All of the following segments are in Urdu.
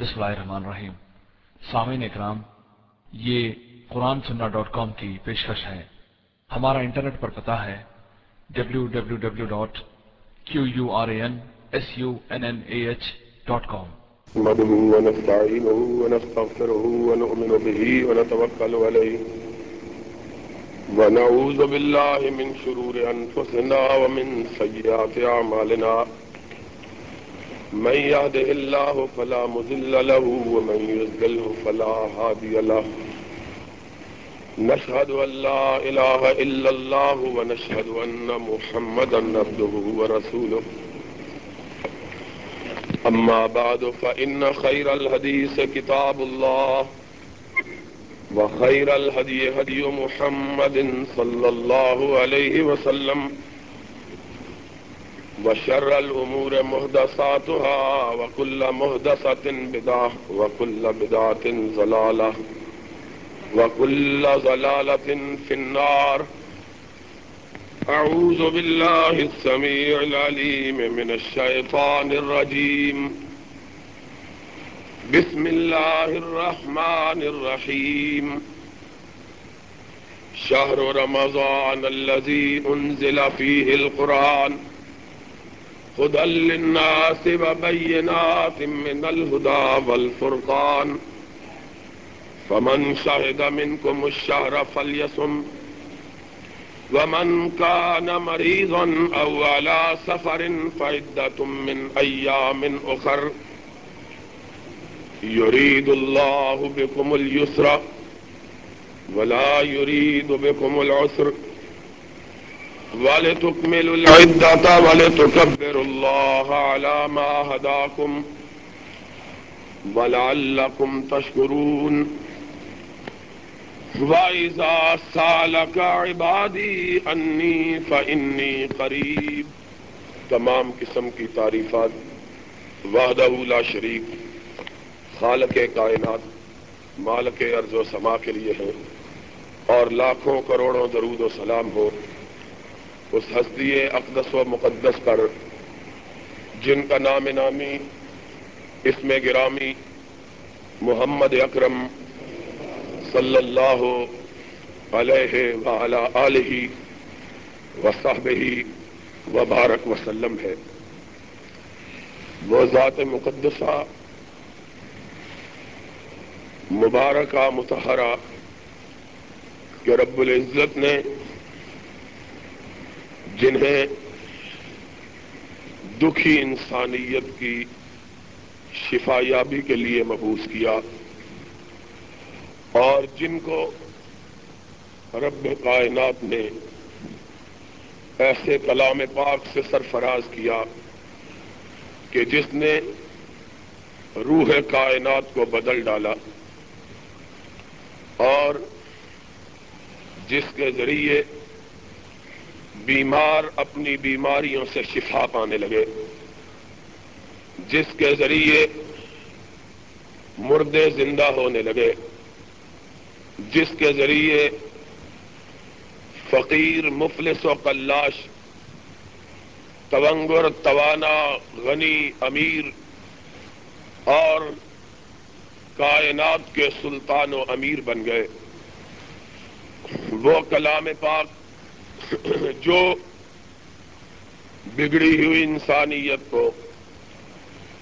بسم اللہ الرحمن الرحیم۔ سامعین اکرام، یہ قرآن سننا ڈاٹ کام کی پیشکش ہے۔ ہمارا انٹرنیٹ پر پتا ہے W W W dot Q U R A N S U N N A H dot com نحمده ونستعينه ونستغفره ونؤمن به ونتوكل عليه ونعوذ بالله من شرور أنفسنا ومن سيئات أعمالنا من يهده الله فلا مذل له ومن يزدله فلا هادي له. نشهد أن لا إله إلا الله ونشهد أن محمدا نبده ورسوله. أما بعد، فإن خير الهديث كتاب الله وخير الهدي هدي محمد صلى الله عليه وسلم. وشر الأمور مهدساتها وكل مهدسة بدعة وكل بدعة زلالة وكل زلالة في النار. أعوذ بالله السميع العليم من الشيطان الرجيم. بسم الله الرحمن الرحيم. شهر رمضان الذي أنزل فيه القرآن. هدى للناس وبينات من الهدى والفرقان. فمن شهد منكم الشهر فليصم. ومن كان مريضا أو على سفر فعدة من أيام أخر. يريد الله بكم اليسر ولا يريد بكم العسر. ولتكملوا العدة ولتكبروا الله على ما هداكم ولعلكم تشكرون وإذا سالك عبادي أني فإني قريب تمام قسم کی تعریفات وحدہ لا شریک خالق کائنات، مالک ارض و سما کے لیے ہیں، اور لاکھوں کروڑوں درود و سلام ہو اس ہستی اقدس و مقدس پر، جن کا نام نامی اس میں گرامی، محمد اکرم صلی اللہ علیہ ولی وصحب ہی وبارک وسلم ہے۔ وہ ذات مقدسہ، مبارکہ متحرہ کہ رب العزت نے جنہیں دکھی انسانیت کی شفا یابی کے لیے محبوس کیا اور جن کو رب کائنات نے ایسے کلام پاک سے سرفراز کیا کہ جس نے روح کائنات کو بدل ڈالا اور جس کے ذریعے بیمار اپنی بیماریوں سے شفا پانے لگے۔ جس کے ذریعے مردے زندہ ہونے لگے۔ جس کے ذریعے فقیر، مفلس و کلاش تونگر، توانا، غنی، امیر اور کائنات کے سلطان و امیر بن گئے۔ وہ کلام پاک جو بگڑی ہوئی انسانیت کو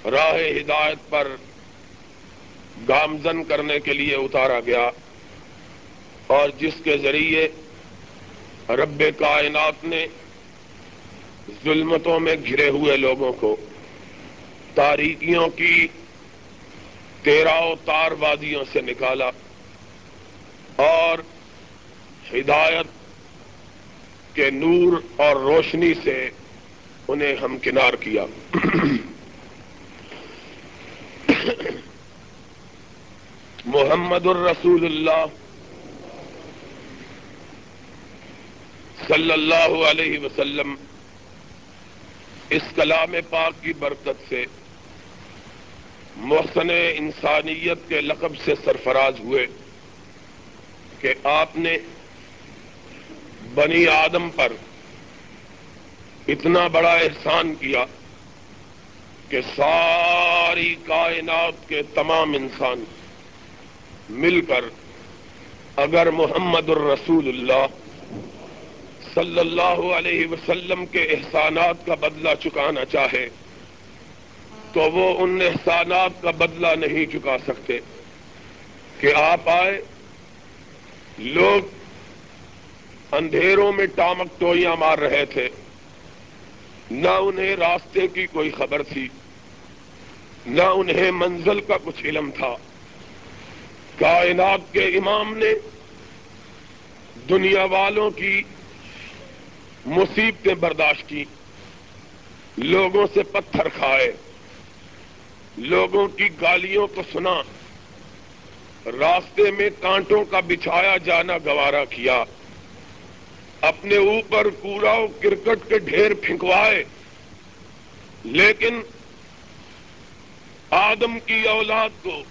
راہ ہدایت پر گامزن کرنے کے لیے اتارا گیا اور جس کے ذریعے رب کائنات نے ظلمتوں میں گھرے ہوئے لوگوں کو تاریکیوں کی تیرہ تار وادیوں سے نکالا اور ہدایت کے نور اور روشنی سے انہیں ہم کنار کیا۔ محمد الرسول اللہ صلی اللہ علیہ وسلم اس کلام پاک کی برکت سے محسن انسانیت کے لقب سے سرفراز ہوئے کہ آپ نے بنی آدم پر اتنا بڑا احسان کیا کہ ساری کائنات کے تمام انسان مل کر اگر محمد الرسول اللہ صلی اللہ علیہ وسلم کے احسانات کا بدلہ چکانا چاہے تو وہ ان احسانات کا بدلہ نہیں چکا سکتے کہ آپ آئے، لوگ اندھیروں میں ٹامک ٹوئیاں مار رہے تھے۔ نہ انہیں راستے کی کوئی خبر تھی، نہ انہیں منزل کا کچھ علم تھا۔ کائنات کے امام نے دنیا والوں کی مصیبتیں برداشت کی، لوگوں سے پتھر کھائے، لوگوں کی گالیوں کو سنا، راستے میں کانٹوں کا بچھایا جانا گوارا کیا۔ اپنے اوپر کوڑا کرکٹ کے ڈھیر پھینکوائے۔ لیکن آدم کی اولاد کو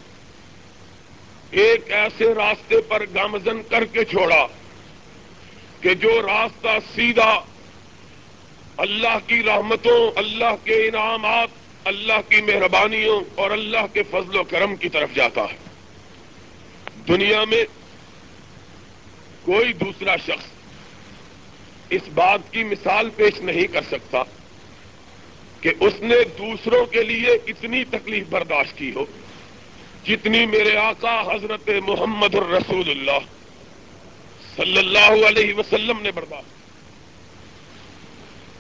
ایک ایسے راستے پر گامزن کر کے چھوڑا کہ جو راستہ سیدھا اللہ کی رحمتوں، اللہ کے انعامات، اللہ کی مہربانیوں اور اللہ کے فضل و کرم کی طرف جاتا ہے۔ دنیا میں کوئی دوسرا شخص اس بات کی مثال پیش نہیں کر سکتا کہ اس نے دوسروں کے لیے اتنی تکلیف برداشت کی ہو جتنی میرے آقا حضرت محمد الرسول اللہ صلی اللہ علیہ وسلم نے برداشت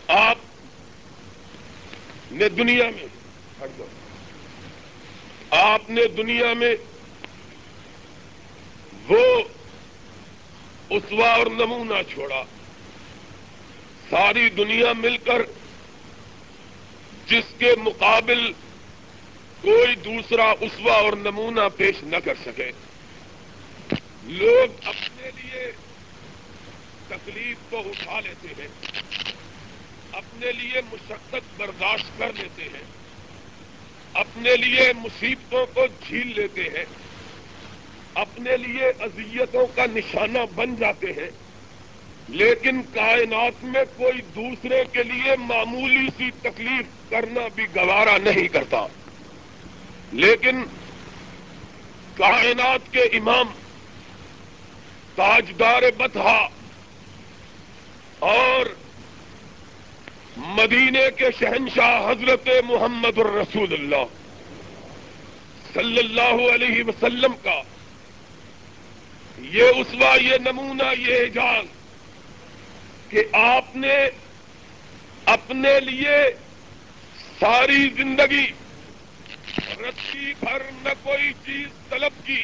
آپ نے دنیا میں آپ نے دنیا میں وہ اسوا اور نمونہ چھوڑا۔ ساری دنیا مل کر جس کے مقابل کوئی دوسرا اسوا اور نمونہ پیش نہ کر سکے۔ لوگ اپنے لیے تکلیف کو اٹھا لیتے ہیں، اپنے لیے مشقت برداشت کر لیتے ہیں، اپنے لیے مصیبتوں کو جھیل لیتے ہیں، اپنے لیے اذیتوں کا نشانہ بن جاتے ہیں۔ لیکن کائنات میں کوئی دوسرے کے لیے معمولی سی تکلیف کرنا بھی گوارا نہیں کرتا۔ لیکن کائنات کے امام، تاجدار بتہا اور مدینے کے شہنشاہ حضرت محمد الرسول اللہ صلی اللہ علیہ وسلم کا یہ اسوا یہ نمونہ، یہ اعجاز کہ آپ نے اپنے لیے ساری زندگی رسی بھر نہ کوئی چیز طلب کی،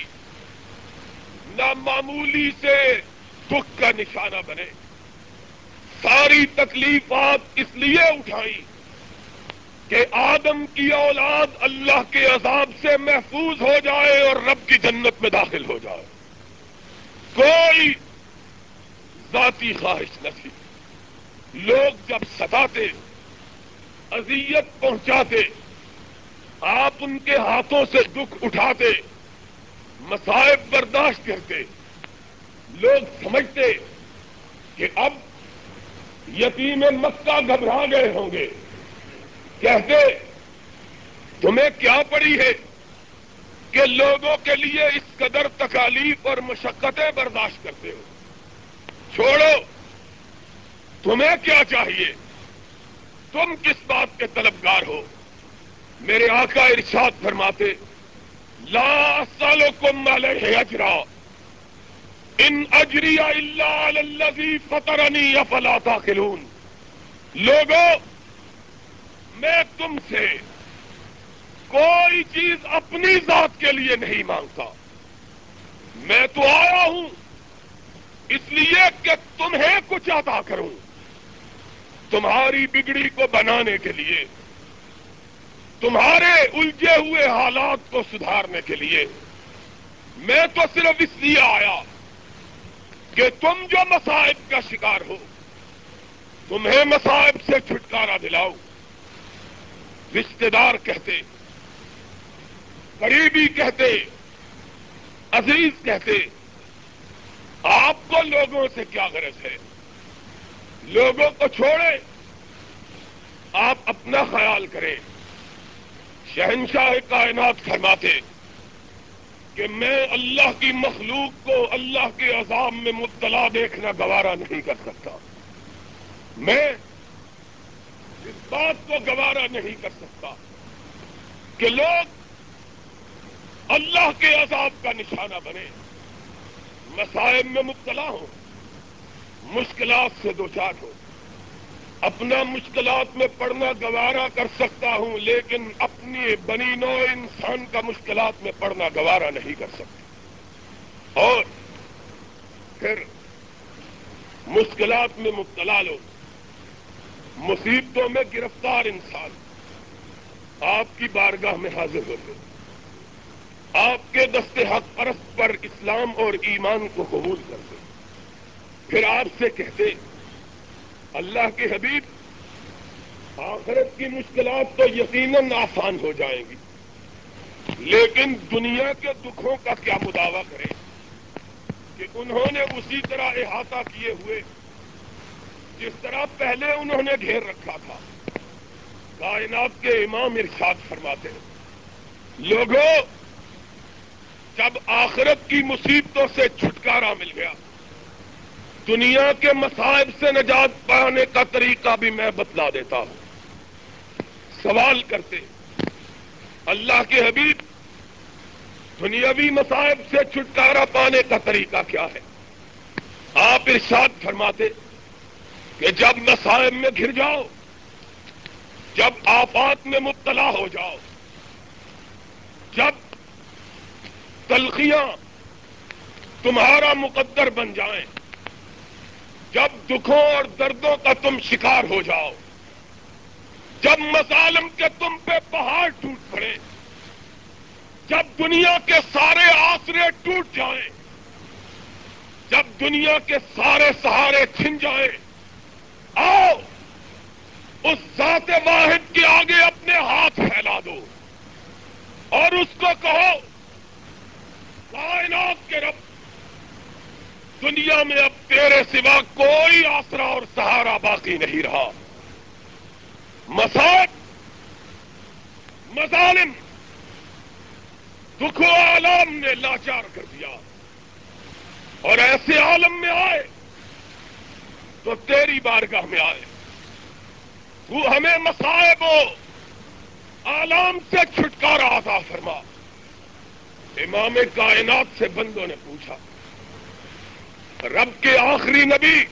نہ معمولی سے دکھ کا نشانہ بنے۔ ساری تکلیفات اس لیے اٹھائی کہ آدم کی اولاد اللہ کے عذاب سے محفوظ ہو جائے اور رب کی جنت میں داخل ہو جائے۔ کوئی ذاتی خواہش نہ تھی۔ لوگ جب ستاتے، اذیت پہنچاتے، آپ ان کے ہاتھوں سے دکھ اٹھاتے مسائب برداشت کرتے، لوگ سمجھتے کہ اب یتیم مکہ گھبرا گئے ہوں گے۔ کہتے، تمہیں کیا پڑی ہے کہ لوگوں کے لیے اس قدر تکالیف اور مشقتیں برداشت کرتے ہو؟ چھوڑو۔ تمہیں کیا چاہیے؟ تم کس بات کے طلبگار ہو؟ میرے آقا ارشاد فرماتے، لا سالوں کو اجرا ان اجریا اللہ فترنی افلا تاخلون لوگوں میں تم سے کوئی چیز اپنی ذات کے لیے نہیں مانگتا۔ میں تو آیا ہوں، اس لیے کہ تمہیں کچھ عطا کروں۔ تمہاری بگڑی کو بنانے کے لیے، تمہارے الجھے ہوئے حالات کو سدھارنے کے لیے، میں تو صرف اس لیے آیا کہ تم جو مسائب کا شکار ہو، تمہیں مسائب سے چھٹکارا دلاؤ۔ رشتے دار کہتے، قریبی کہتے، عزیز کہتے، آپ کو لوگوں سے کیا غرض ہے؟ لوگوں کو چھوڑے آپ اپنا خیال کریں۔ شہنشاہ کائنات فرماتے کہ میں اللہ کی مخلوق کو اللہ کے عذاب میں مبتلا دیکھنا گوارا نہیں کر سکتا۔ میں اس بات کو گوارا نہیں کر سکتا کہ لوگ اللہ کے عذاب کا نشانہ بنے مسائب میں مبتلا ہوں۔ مشکلات سے دو چار ہو۔ اپنا مشکلات میں پڑھنا گوارا کر سکتا ہوں، لیکن اپنی بنی نو انسان کا مشکلات میں پڑھنا گوارا نہیں کر سکتا۔ اور پھر مشکلات میں مبتلا لو۔ مصیبتوں میں گرفتار انسان آپ کی بارگاہ میں حاضر ہوتے آپ کے دست حق پرست پر اسلام اور ایمان کو قبول کرتے پھر آپ سے کہتے اللہ کے حبیب، آخرت کی مشکلات تو یقیناً آسان ہو جائیں گی۔ لیکن دنیا کے دکھوں کا کیا مداوع کریں؟ کہ انہوں نے اسی طرح احاطہ کیے ہوئے، جس طرح پہلے انہوں نے گھیر رکھا تھا۔ کائنات کے امام ارشاد فرماتے ہیں، لوگوں، جب آخرت کی مصیبتوں سے چھٹکارا مل گیا دنیا کے مسائب سے نجات پانے کا طریقہ بھی میں بتلا دیتا ہوں۔ سوال کرتے اللہ کے حبیب، دنیاوی مسائب سے چھٹکارا پانے کا طریقہ کیا ہے؟ آپ ارشاد فرماتے کہ جب مسائب میں گر جاؤ، جب آفات میں مبتلا ہو جاؤ، جب تلخیاں تمہارا مقدر بن جائیں جب دکھوں اور دردوں کا تم شکار ہو جاؤ، جب مظالم کے تم پہ پہاڑ ٹوٹ پڑے، جب دنیا کے سارے آسرے ٹوٹ جائیں، جب دنیا کے سارے سہارے چھن جائیں، آؤ، اس ذات واحد کے آگے اپنے ہاتھ پھیلا دو اور اس کو کہو، کائنات کے رب دنیا میں اب تیرے سوا کوئی آسرا اور سہارا باقی نہیں رہا۔ مسائب مظالم دکھ و عالم نے لاچار کر دیا۔ اور ایسے عالم میں آئے تو تیری بارگاہ میں آئے۔ تو ہمیں مسائب و عالم سے چھٹکارا آتا فرما۔ امام کائنات سے بندوں نے پوچھا۔ رب کے آخری نبی۔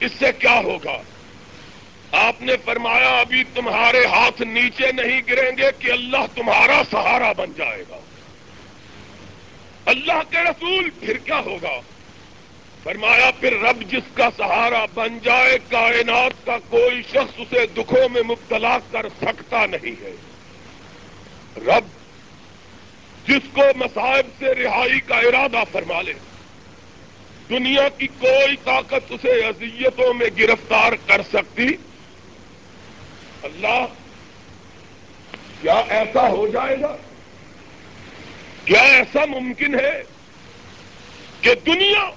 اس سے کیا ہوگا؟ آپ نے فرمایا، ابھی تمہارے ہاتھ نیچے نہیں گریں گے کہ اللہ تمہارا سہارا بن جائے گا۔ اللہ کے رسول، پھر کیا ہوگا؟ فرمایا، پھر رب جس کا سہارا بن جائے، کائنات کا کوئی شخص اسے دکھوں میں مبتلا کر سکتا نہیں ہے۔ رب جس کو مصائب سے رہائی کا ارادہ فرما لے دنیا کی کوئی طاقت اسے اذیتوں میں گرفتار کر سکتی؟ اللہ، کیا ایسا ہو جائے گا؟ کیا ایسا ممکن ہے کہ دنیا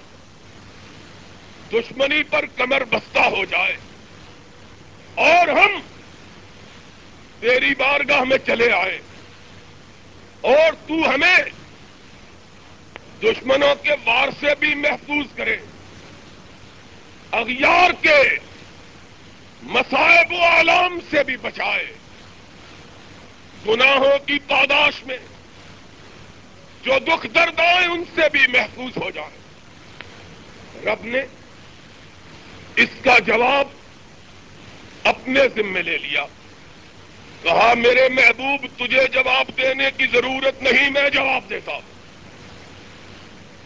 دشمنی پر کمر بستہ ہو جائے اور ہم تیری بارگاہ میں چلے آئے اور تو ہمیں دشمنوں کے وار سے بھی محفوظ کرے۔ اغیار کے مسائب و عالم سے بھی بچائے۔ گناہوں کی پاداش میں جو دکھ درد آئے ان سے بھی محفوظ ہو جائے۔ رب نے اس کا جواب اپنے ذمے لے لیا۔ کہا، میرے محبوب، تجھے جواب دینے کی ضرورت نہیں، میں جواب دیتا ہوں۔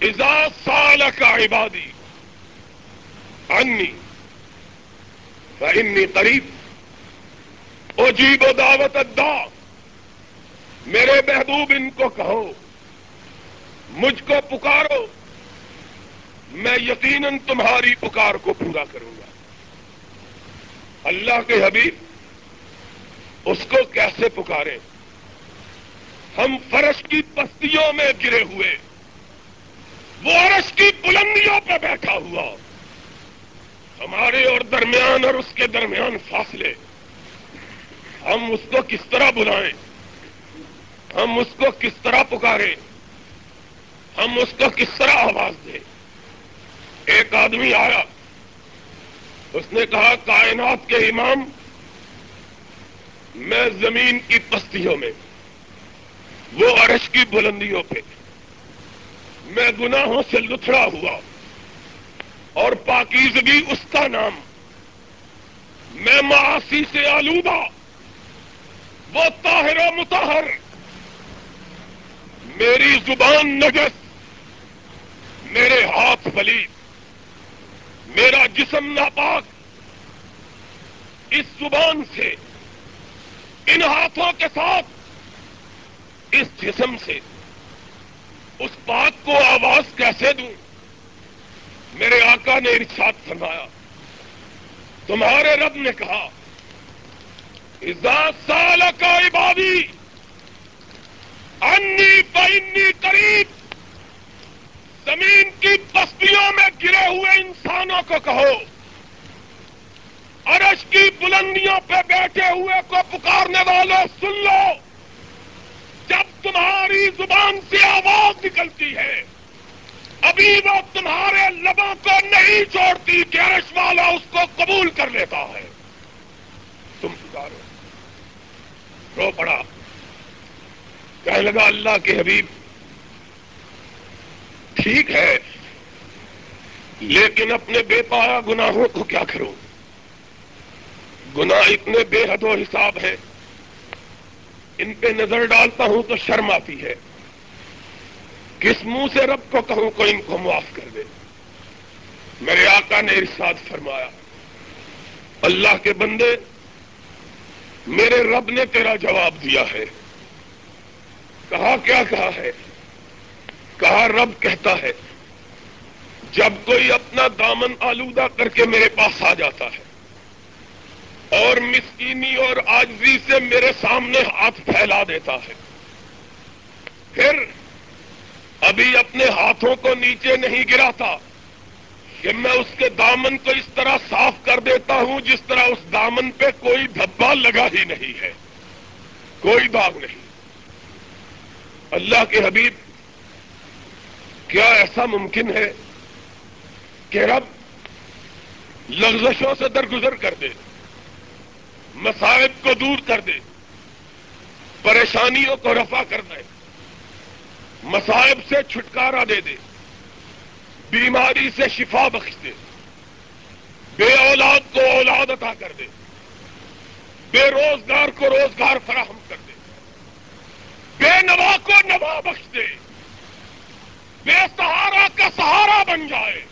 ازا سال کا عبادی انی فنی قریب اجیب و دعوت ادا میرے محبوب ان کو کہو، مجھ کو پکارو، میں یقیناً تمہاری پکار کو پورا کروں گا۔ اللہ کے حبیب، اس کو کیسے پکارے؟ ہم فرش کی پستیوں میں گرے ہوئے۔ وہ عرش کی بلندیوں پہ بیٹھا ہوا۔ ہمارے اور درمیان اور اس کے درمیان فاصلے۔ ہم اس کو کس طرح بلائیں؟ ہم اس کو کس طرح پکاریں؟ ہم اس کو کس طرح آواز دیں؟ ایک آدمی آیا۔ اس نے کہا، کائنات کے امام، میں زمین کی پستیوں میں، وہ عرش کی بلندیوں پہ میں گناہوں سے لتھڑا ہوا اور پاکیزگی اس کا نام میں معاشی سے آلودہ، وہ طاہر و متحر میری زبان نجس، میرے ہاتھ پلی میرا جسم ناپاک، اس زبان سے، ان ہاتھوں کے ساتھ، اس جسم سے۔ اس بات کو آواز کیسے دوں؟ میرے آقا نے ارشاد فرمایا، تمہارے رب نے کہا سال کا عبادی، انی بینی قریب. زمین کی بستیوں میں گرے ہوئے انسانوں کو کہو، عرش کی بلندیوں پہ بیٹھے ہوئے کو پکارنے والوں سن لو۔ تمہاری زبان سے آواز نکلتی ہے۔ ابھی وہ تمہارے لبوں کو نہیں چھوڑتی کہ عرش والا اس کو قبول کر لیتا ہے۔ تم پکارو رو پڑا۔ کہنے لگا، اللہ کے حبیب، ٹھیک ہے، لیکن اپنے بے پایا گناہوں کو کیا کروں؟ گناہ اتنے بے حد و حساب ہے ان پہ نظر ڈالتا ہوں تو شرم آتی ہے۔ کس منہ سے رب کو کہوں کو ان کو معاف کر دے۔ میرے آقا نے ارشاد فرمایا، اللہ کے بندے، میرے رب نے تیرا جواب دیا ہے۔ کہا کیا کہا ہے؟ کہا رب کہتا ہے؟ جب کوئی اپنا دامن آلودہ کر کے میرے پاس آ جاتا ہے۔ اور مسکینی اور آجزی سے میرے سامنے ہاتھ پھیلا دیتا ہے۔ پھر ابھی اپنے ہاتھوں کو نیچے نہیں گراتا کہ میں اس کے دامن کو اس طرح صاف کر دیتا ہوں جس طرح اس دامن پہ کوئی دھبا لگا ہی نہیں ہے۔ کوئی داغ نہیں۔ اللہ کے حبیب، کیا ایسا ممکن ہے کہ رب لغزشوں سے درگزر کر دے؟ مسائب کو دور کر دے، پریشانیوں کو رفع کر دے مسائب سے چھٹکارا دے دے، بیماری سے شفا بخش دے، بے اولاد کو اولاد عطا کر دے، بے روزگار کو روزگار فراہم کر دے، بے نوا کو نوا بخش دے، بے سہارا کا سہارا بن جائے۔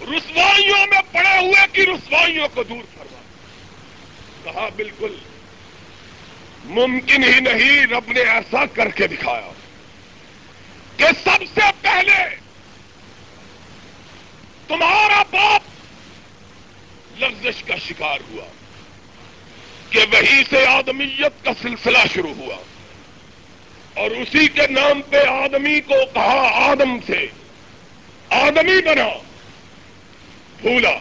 رسوائیوں میں پڑے ہوئے کی رسوائیوں کو دور کروا کہا، بالکل۔ ممکن ہی نہیں رب نے ایسا کر کے دکھایا کہ سب سے پہلے تمہارا باپ لفزش کا شکار ہوا، کہ وہی سے آدمیت کا سلسلہ شروع ہوا۔ اور اسی کے نام پہ آدمی کو کہا، آدم سے آدمی بنا بھولا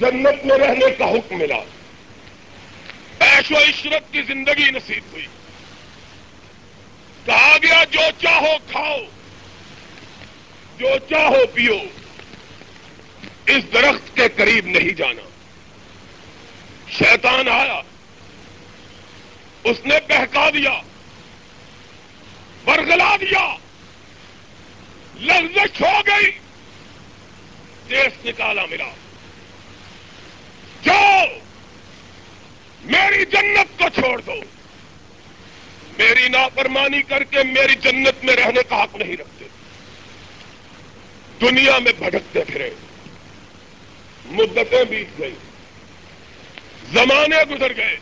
جنت میں رہنے کا حکم ملا۔ ایش و عشرت کی زندگی نصیب ہوئی۔ کہا گیا، جو چاہو کھاؤ، جو چاہو پیو۔ اس درخت کے قریب نہیں جانا۔ شیطان آیا۔ اس نے بہکا دیا۔ برگلا دیا۔ لفظ ہو گئی۔ دیش نکالا ملا۔ جو میری جنت کو چھوڑ دو۔ میری نافرمانی کر کے میری جنت میں رہنے کا حق نہیں رکھتے۔ دنیا میں بھٹکتے پھرے۔ مدتیں بیت گئی زمانے گزر گئے۔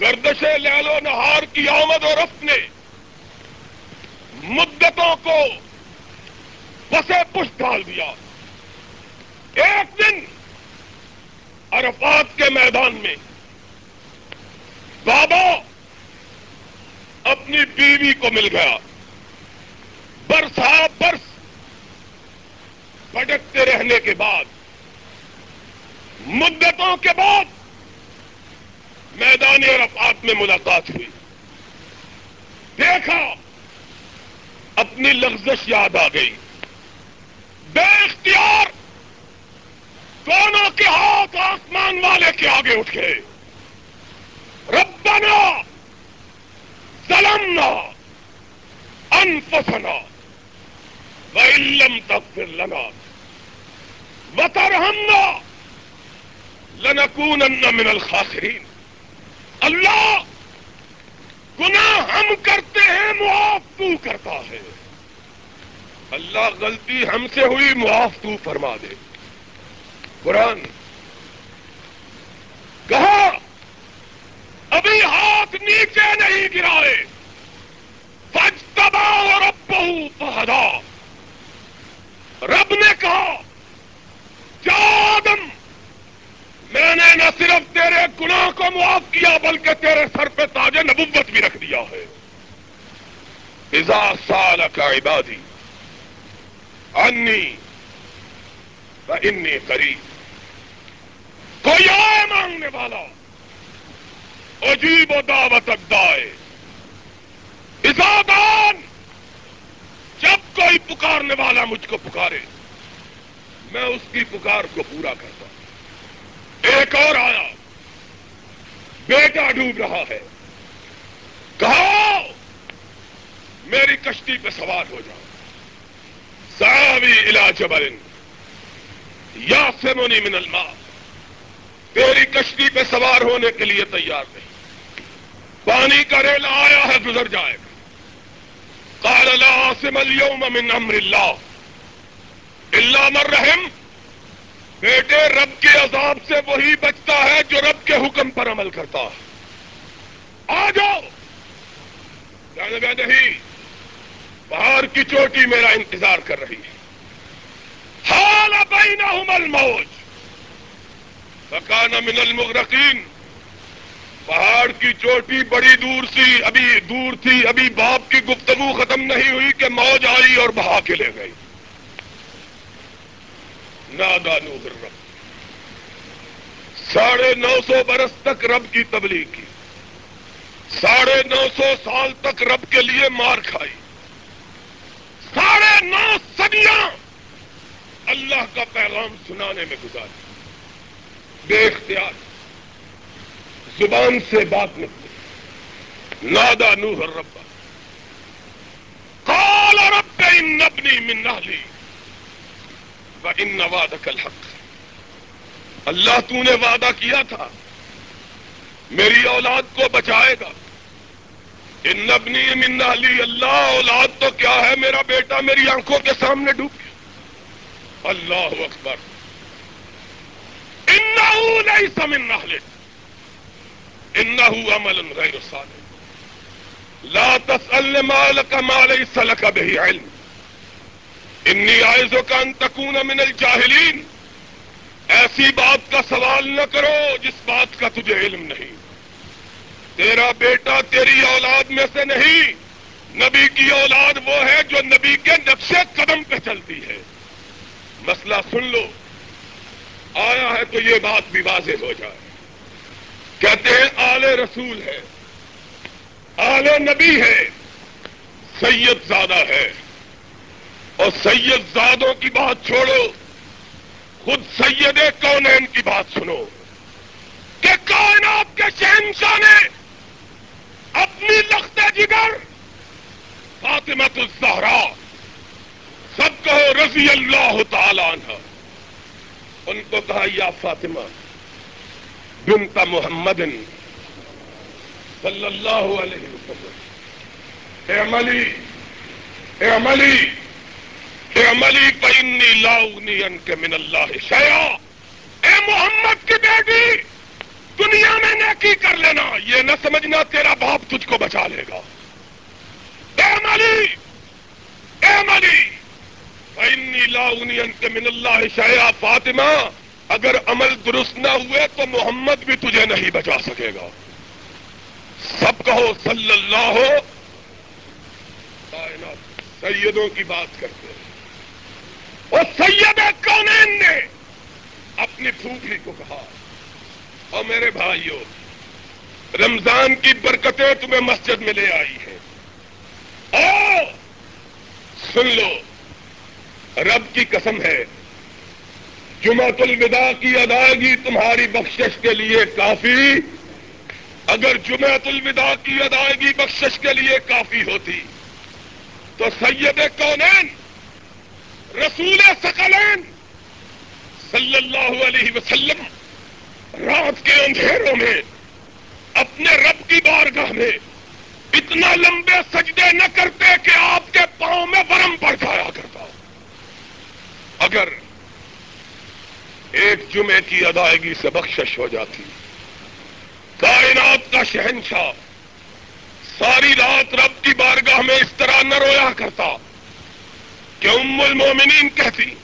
گردشیں لو نہار کی آمد اور اپنے مدتوں کو بسے پش ڈال دیا۔ ایک دن عرفات کے میدان میں بابا، اپنی بیوی کو مل گیا۔ برسا برس بھٹکتے رہنے کے بعد، مدتوں کے بعد میدان عرفات میں ملاقات ہوئی۔ دیکھا، اپنی لفزش یاد آ گئی۔ بے اختیار، دونوں کے ہاتھ آسمان والے کے آگے اٹھ گئے۔ ربنا ظلمنا انفسنا وإن تغفر لنا وترحمنا لنكونن من الخاسرین اللہ گناہ ہم کرتے ہیں، معاف تو کرتا ہے۔ اللہ غلطی ہم سے ہوئی، معاف تو فرما دے۔ قرآن کہا ابھی ہاتھ نیچے نہیں گرائے۔ سچ تبا اور اب پہدا رب نے کہا آدم، میں نے نہ صرف تیرے گناہ کو معاف کیا، بلکہ تیرے سر پہ تاج نبوت بھی رکھ دیا ہے۔ ازا سال کا عبادی، انی انی قریب۔ کوئی آئے مانگنے والا۔ عجیب و دعوت اقدائے ازادان جب کوئی پکارنے والا مجھ کو پکارے، میں اس کی پکار کو پورا کرتا ہوں۔ ایک اور آیا، بیٹا ڈوب رہا ہے۔ کہا، میری کشتی پہ سوار ہو جاؤ۔ ساوی علاج برن یا سمونی من الماء۔ تیری کشتی پہ سوار ہونے کے لیے تیار نہیں۔ پانی کا ریلا آیا ہے، گزر جائے۔ گا قال عاصم اليوم من امر اللہ۔ اللہ مر رحم۔ بیٹے، رب کے عذاب سے وہی بچتا ہے جو رب کے حکم پر عمل کرتا ہے۔ آ جاؤ۔ جانگا نہیں پہاڑ کی چوٹی میرا انتظار کر رہی ہے۔ حال بینہم الموج فکان من المغرقین۔ پہاڑ کی چوٹی بڑی دور سی، ابھی دور تھی، ابھی باپ کی گفتگو ختم نہیں ہوئی کہ موج آئی اور بہا کے لے گئی۔ نادا نوح رب ساڑھے نو سو برس تک رب کی تبلیغ کی۔ ساڑھے نو سو سال تک رب کے لیے مار کھائی۔ ساڑھے نو صدیاں اللہ کا پیغام سنانے میں گزاری۔ بے اختیار۔ زبان سے بات نکلی نادا نوح رب قال رب ان ابنی من نہلی و ان الحق۔ اللہ تو نے وعدہ کیا تھا۔ میری اولاد کو بچائے گا۔ ان ابنی من نہلی اللہ اولاد تو کیا ہے؟ میرا بیٹا میری آنکھوں کے سامنے ڈوب گیا۔ اللہ اکبر۔ انہو لیس من نحلک انہو عمل غیر صالح لا تسأل ما لك ما ليس لك به علم۔ انی عائزک ان تکون من الجاہلین۔ ایسی بات کا سوال نہ کرو جس بات کا تجھے علم نہیں۔ تیرا بیٹا تیری اولاد میں سے نہیں۔ نبی کی اولاد وہ ہے جو نبی کے نقش قدم پہ چلتی ہے۔ مسئلہ سن لو۔ آیا ہے تو یہ بات بھی واضح ہو جائے۔ کہتے ہیں آل رسول ہے، آل نبی ہے، سید زادہ ہے۔ اور سید زادوں کی بات چھوڑو، خود سید کونین کی بات سنو۔ کہ کائنات کے شہنشاہ نے اپنی لخت جگر فاطمت الزہرا، سب کہو رضی اللہ تعالیٰ عنہ، ان کو کہا، یا فاطمہ بنت محمد صلی اللہ علیہ وسلم۔ اے عملی اے عملی اے عملی پینی لاؤنی ان کے من اللہ شیا اے محمد کی بیٹی، دنیا میں نیکی کر لینا، یہ نہ سمجھنا تیرا باپ تجھ کو بچا لے گا۔ اے عملی اے عملی ان کے من اللہ شایا فاطمہ۔ اگر عمل درست نہ ہوئے تو محمد بھی تجھے نہیں بچا سکے گا۔ سب کہو صلی اللہ۔ ہو سیدوں کی بات کرتے ہیں۔ اور سید کونین نے اپنی پھوپھی کو کہا، اور میرے بھائیوں، رمضان کی برکتیں تمہیں مسجد میں لے آئی ہیں۔ او سن لو، رب کی قسم ہے جمعت الوداع کی ادائیگی تمہاری بخشش کے لیے کافی، اگر جمعت الوداع کی ادائیگی بخشش کے لیے کافی ہوتی، تو سید کونین، رسول سکلین صلی اللہ علیہ وسلم، رات کے اندھیروں میں، اپنے رب کی بارگاہ میں، اتنا لمبے سجدے نہ کرتے کہ آپ کے پاؤں میں ورم پڑ جایا کرتا۔ اگر ایک جمعے کی ادائیگی سے بخشش ہو جاتی۔ کائنات کا شہنشاہ ساری رات رب کی بارگاہ میں اس طرح نہ رویا کرتا کہ ام المومنین کہتی،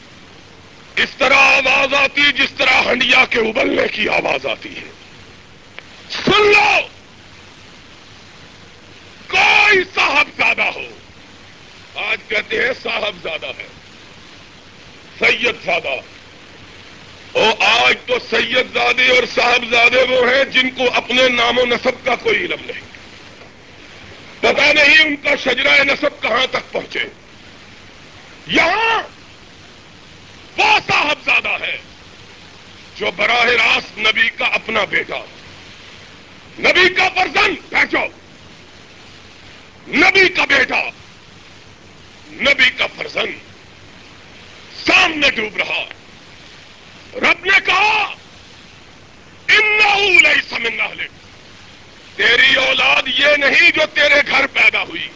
اس طرح آواز آتی جس طرح ہنڈیا کے ابلنے کی آواز آتی ہے۔ سن لو! کوئی صاحب زیادہ ہو۔ آج کہتے ہیں صاحب زیادہ ہے، سید زیادہ او آج تو سید زادے اور صاحب زادے وہ ہیں جن کو اپنے نام و نصب کا کوئی علم نہیں۔ پتا نہیں ان کا شجرہ نصب کہاں تک پہنچے۔ یہاں وہ صاحبزادہ ہے جو براہ راست نبی کا اپنا بیٹا، نبی کا پرزن بیٹھو۔ نبی کا بیٹا، نبی کا فرزن سامنے ڈوب رہا۔ رب نے کہا ان سمنا تیری اولاد یہ نہیں جو تیرے گھر پیدا ہوئی۔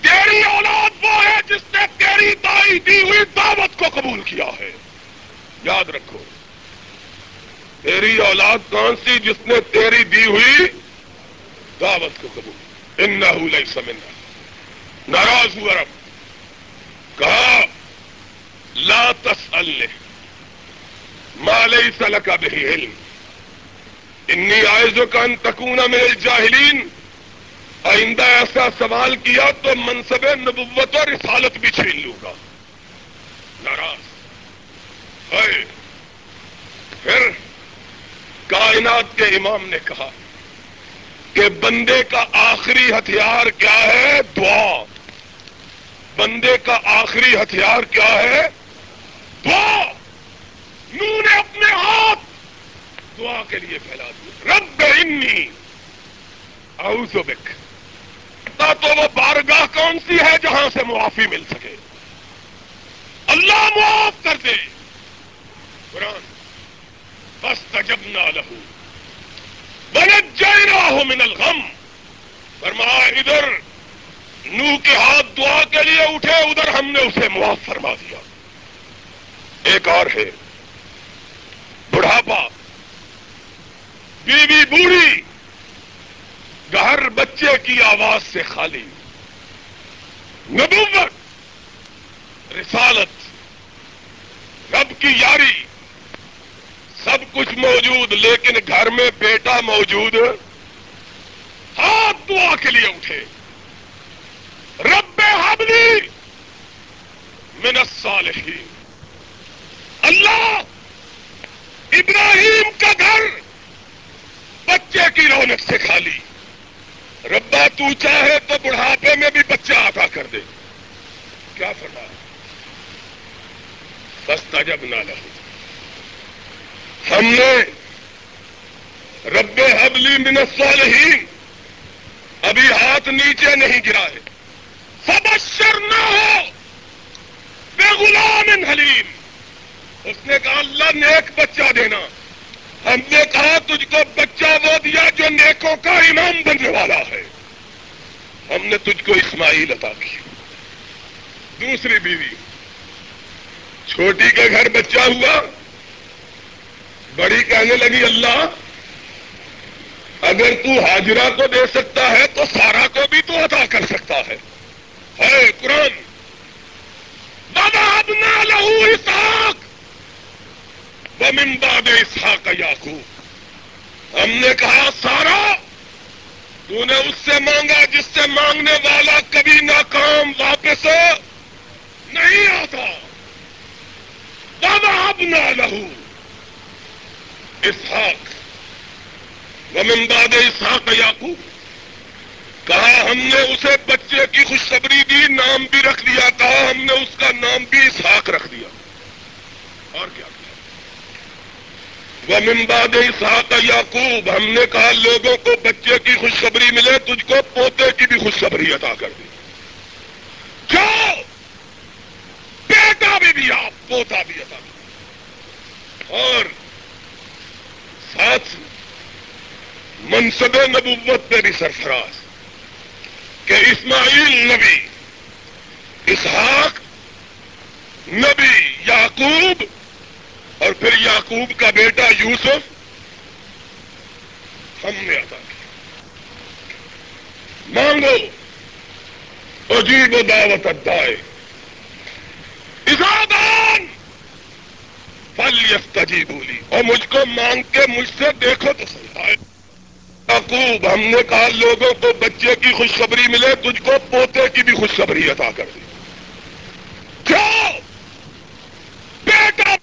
تیری اولاد وہ ہے جس نے تیری دائی دی ہوئی دعوت کو قبول کیا ہے۔ یاد رکھو، تیری اولاد کون سی جس نے تیری دی ہوئی دعوت کو قبول۔ ان نہ سمنا ناراض ہوا رب۔ کہا، لا تسأل ما ليس لك به علم. انی آئزو کا ان تکونا من الجاہلین آئندہ ایسا سوال کیا تو منصب نبوت اور رسالت بھی چھین لوں گا. ناراض. ہے پھر کائنات کے امام نے کہا کہ بندے کا آخری ہتھیار کیا ہے؟ دعا. بندے کا آخری ہتھیار کیا ہے؟ دعا. نو نے اپنے ہاتھ۔ دعا کے لیے پھیلا دیا۔ رب انی اعوذ بک۔ تو وہ بارگاہ کون سی ہے جہاں سے معافی مل سکے۔ اللہ معاف کر دے۔ قرآن، بس تجب نہ لہو۔ بلت جائنا ہو من الغم۔ فرمایا، ادھر نو کے ہاتھ دعا کے لیے اٹھے، ادھر ہم نے اسے معاف فرما دیا۔ ایک اور ہے۔ بڑھاپا، بیوی بوڑھی، گھر بچے کی آواز سے خالی۔ نبوت، رسالت، رب کی یاری، سب کچھ موجود، لیکن گھر میں بیٹا موجود۔ ہاتھ دعا کے لیے اٹھے۔ رب حبلی من الصالحین۔ اللہ ابراہیم کا گھر بچے کی رونق سے خالی۔ ربا تو چاہے تو بڑھاپے میں بھی بچہ عطا کر دے۔ کیا فرما بستا جب نہ لہو ہم نے رب حبلی من الصالحین، ابھی ہاتھ نیچے نہیں گرائے۔ سب نہ ہو بے غلام حلیم۔ اس نے کہا، اللہ نیک بچہ دینا۔ ہم نے کہا، تجھ کو بچہ وہ دیا جو نیکوں کا امام بننے والا ہے۔ ہم نے تجھ کو اسماعیل عطا کی۔ دوسری بیوی، چھوٹی کے گھر بچہ ہوا۔ بڑی کہنے لگی، اللہ، اگر تو حاجرہ کو دے سکتا ہے، تو سارا کو بھی تو عطا کر سکتا ہے۔ ہے قرآن۔ بابا اب نہ لہو اسحاق بمن باد اسحاق یاقوب ہم نے کہا، سارا، تو نے اس سے مانگا جس سے مانگنے والا کبھی ناکام واپس نہیں آتا۔ بابا اب نہ لہو اسحاق وہ ممباد اسحاق یاقوب کہا، ہم نے اسے بچے کی خوشخبری دی، نام بھی رکھ دیا۔ کہا، ہم نے اس کا نام بھی اسحاق رکھ دیا۔ اور کیا؟ وہ اسحاق یاقوب ہم نے کہا لوگوں کو بچے کی خوشخبری ملے، تجھ کو پوتے کی بھی خوشخبری عطا کر دی۔ جاؤ، بیٹا بھی دیا پوتا بھی عطا کر اور ساتھ منصب نبوت پہ بھی سرفراز کہ اسماعیل نبی، اسحاق نبی، یعقوب اور پھر یعقوب کا بیٹا یوسف ہم نے عطا کیا۔ مانگو۔ عجیب دعوت ادائے ازادان پل یفتگی بولی اور مجھ کو مانگ کے مجھ سے دیکھو تو سمجھائے یعقوب، ہم نے کہا لوگوں کو بچے کی خوشخبری ملے، تجھ کو پوتے کی بھی خوشخبری عطا کر دی۔ بیٹا